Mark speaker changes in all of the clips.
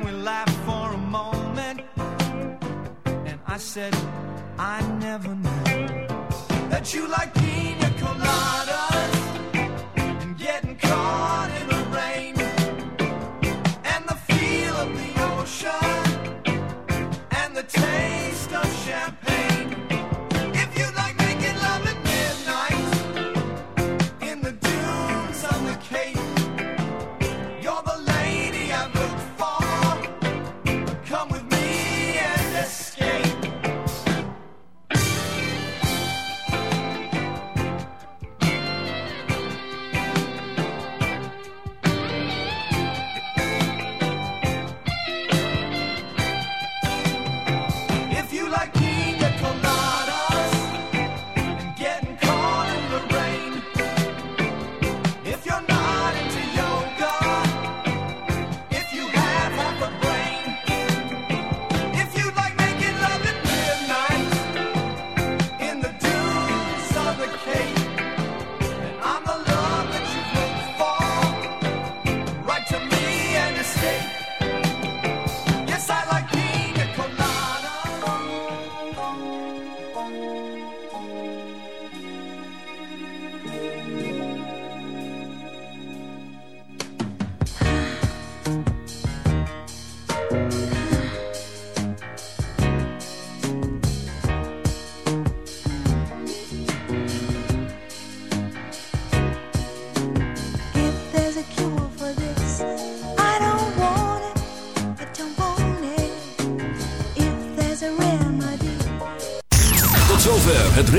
Speaker 1: and we laughed for a moment. And I said, I never knew that you like pina coladas and getting caught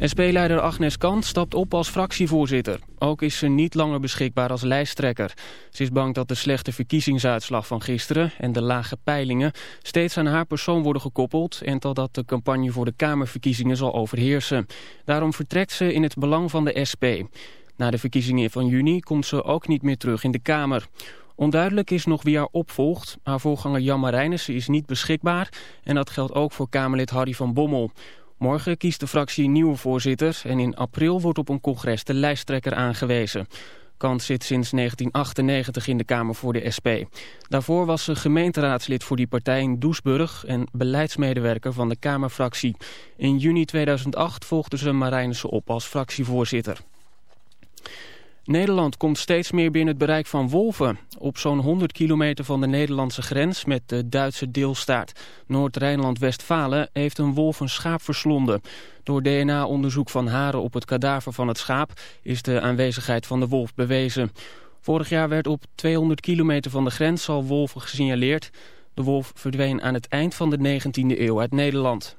Speaker 2: SP-leider Agnes Kant stapt op als fractievoorzitter. Ook is ze niet langer beschikbaar als lijsttrekker. Ze is bang dat de slechte verkiezingsuitslag van gisteren en de lage peilingen steeds aan haar persoon worden gekoppeld en totdat de campagne voor de Kamerverkiezingen zal overheersen. Daarom vertrekt ze in het belang van de SP. Na de verkiezingen van juni komt ze ook niet meer terug in de Kamer. Onduidelijk is nog wie haar opvolgt. Haar voorganger Jan Marijnissen is niet beschikbaar en dat geldt ook voor Kamerlid Harry van Bommel. Morgen kiest de fractie nieuwe voorzitter en in april wordt op een congres de lijsttrekker aangewezen. Kant zit sinds 1998 in de Kamer voor de SP. Daarvoor was ze gemeenteraadslid voor die partij in Doesburg en beleidsmedewerker van de Kamerfractie. In juni 2008 volgde ze Marijnissen op als fractievoorzitter. Nederland komt steeds meer binnen het bereik van wolven. Op zo'n 100 kilometer van de Nederlandse grens met de Duitse deelstaat Noord-Rijnland-Westfalen heeft een wolf een schaap verslonden. Door DNA-onderzoek van haren op het kadaver van het schaap is de aanwezigheid van de wolf bewezen. Vorig jaar werd op 200 kilometer van de grens al wolven gesignaleerd. De wolf verdween aan het eind van de 19e eeuw uit Nederland.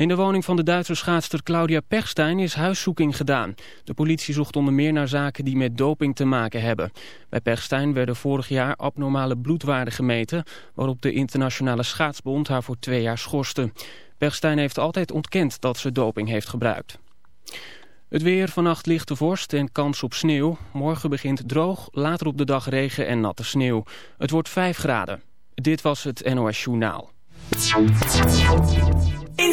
Speaker 2: In de woning van de Duitse schaatster Claudia Pechstein is huiszoeking gedaan. De politie zocht onder meer naar zaken die met doping te maken hebben. Bij Pechstein werden vorig jaar abnormale bloedwaarden gemeten... waarop de internationale schaatsbond haar voor twee jaar schorste. Pechstein heeft altijd ontkend dat ze doping heeft gebruikt. Het weer, vannacht lichte vorst en kans op sneeuw. Morgen begint droog, later op de dag regen en natte sneeuw. Het wordt 5 graden. Dit was het NOS Journaal.
Speaker 3: In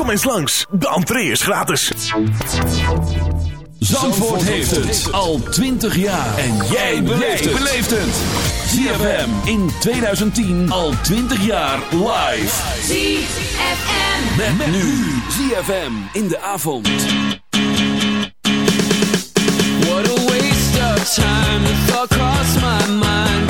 Speaker 4: Kom eens langs, de entree is gratis.
Speaker 5: Zandvoort heeft het al 20 jaar. En jij beleeft het. ZFM in 2010 al 20 jaar live.
Speaker 6: ZFM.
Speaker 5: Met, met nu ZFM in de avond.
Speaker 7: What a waste of time. The thought crossed my mind,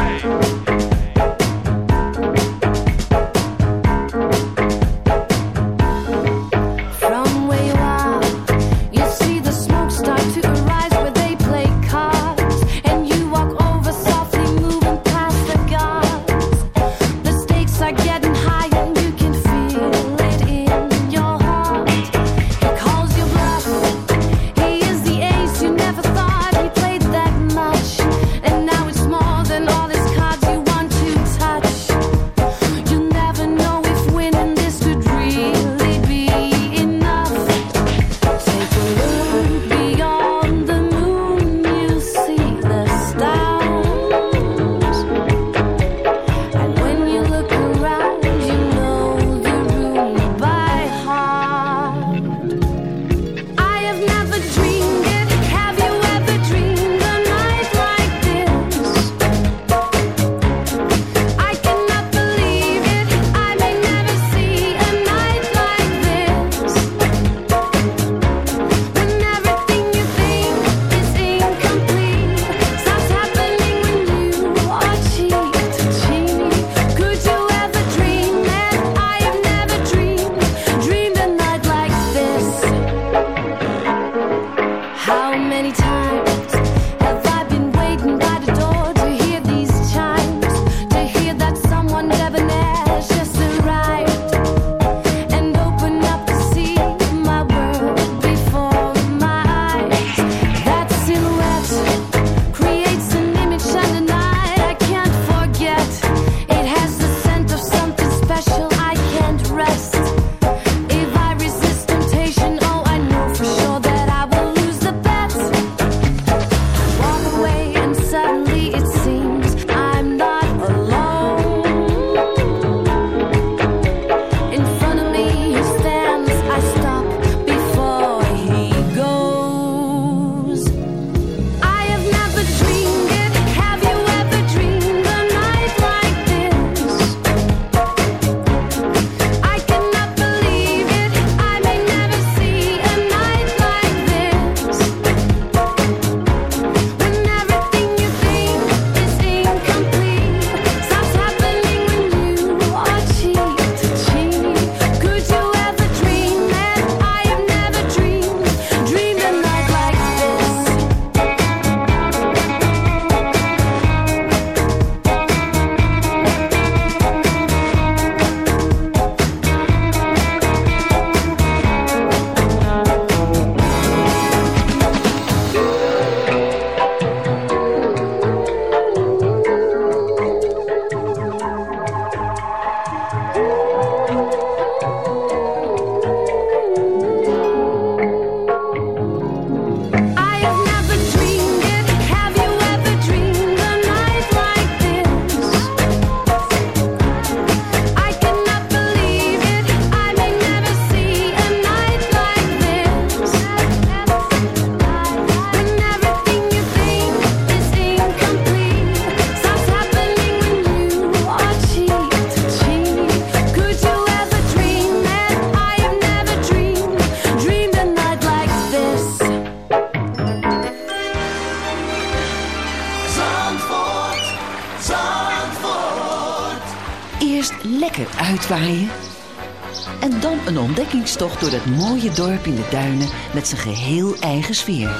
Speaker 8: Dorp in de duinen met zijn geheel eigen sfeer.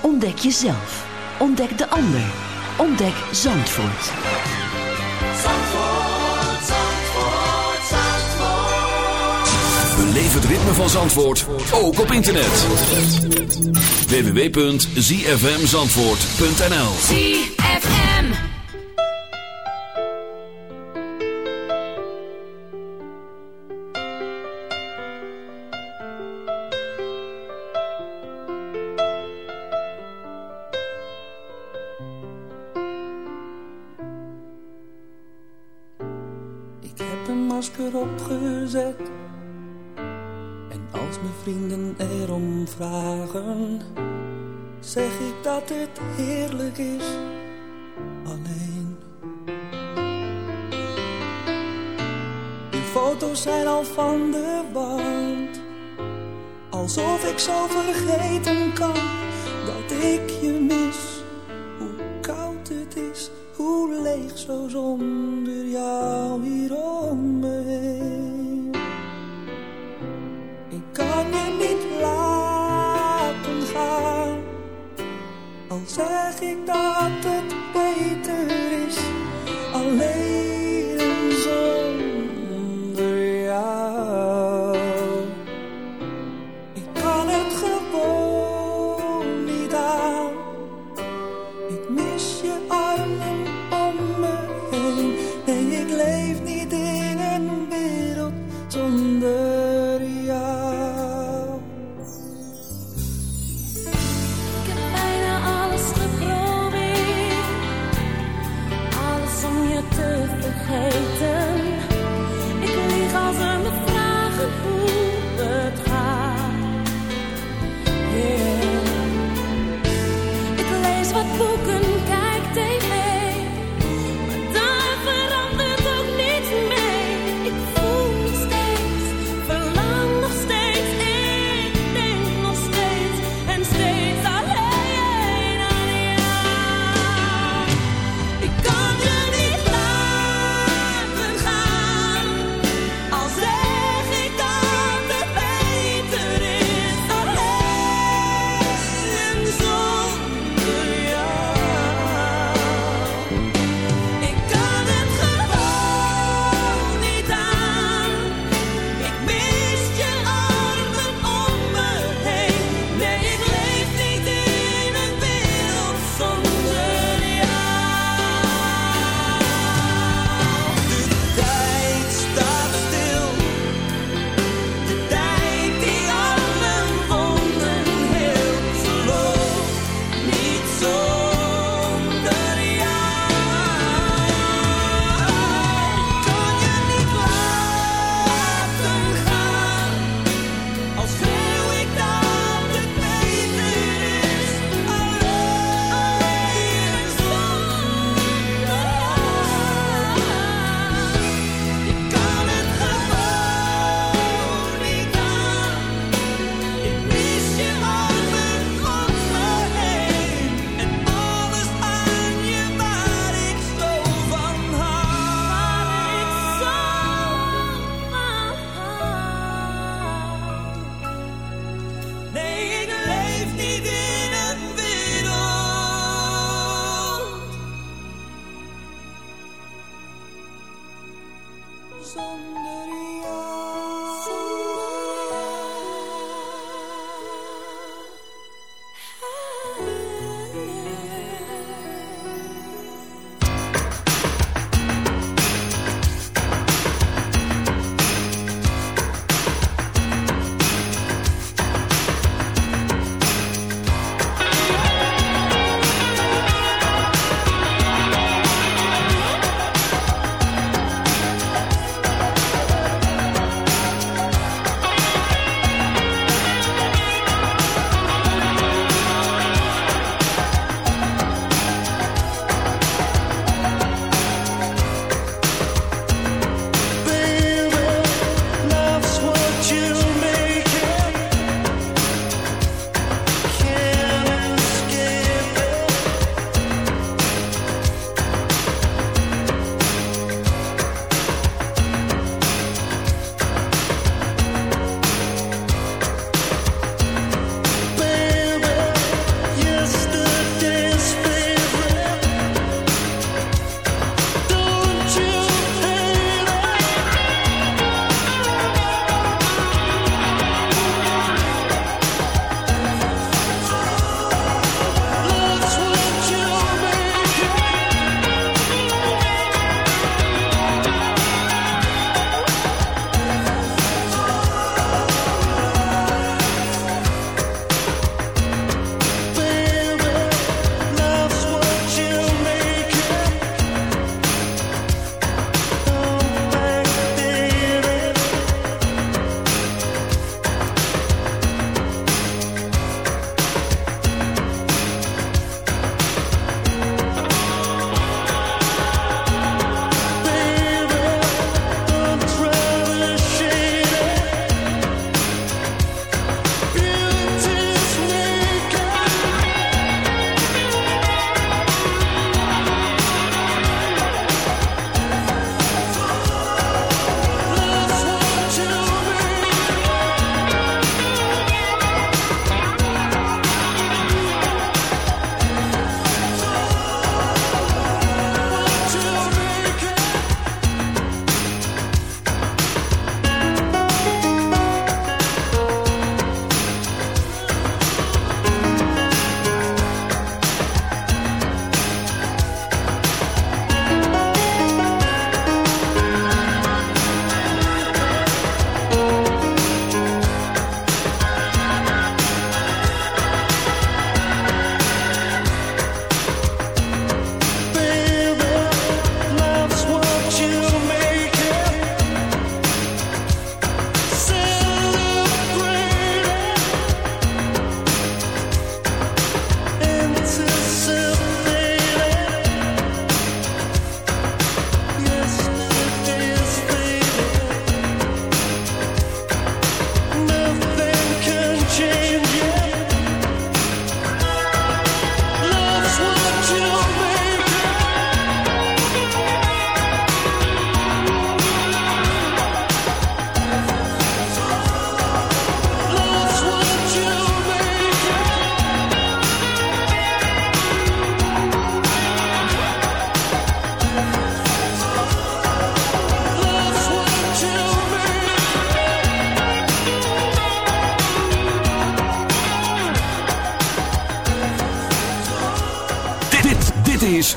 Speaker 8: Ontdek jezelf. Ontdek de ander. Ontdek Zandvoort.
Speaker 9: Zandvoort, Zandvoort, Zandvoort.
Speaker 10: Beleef het ritme van Zandvoort, ook op internet. www.zfmzandvoort.nl
Speaker 11: Ik heb een masker opgezet. En als mijn vrienden erom vragen, zeg ik dat het heerlijk is. Alleen. Die foto's zijn al van de wand. Alsof ik zo vergeten kan dat ik je mis. Hoe koud het is, hoe leeg zo zonder zeg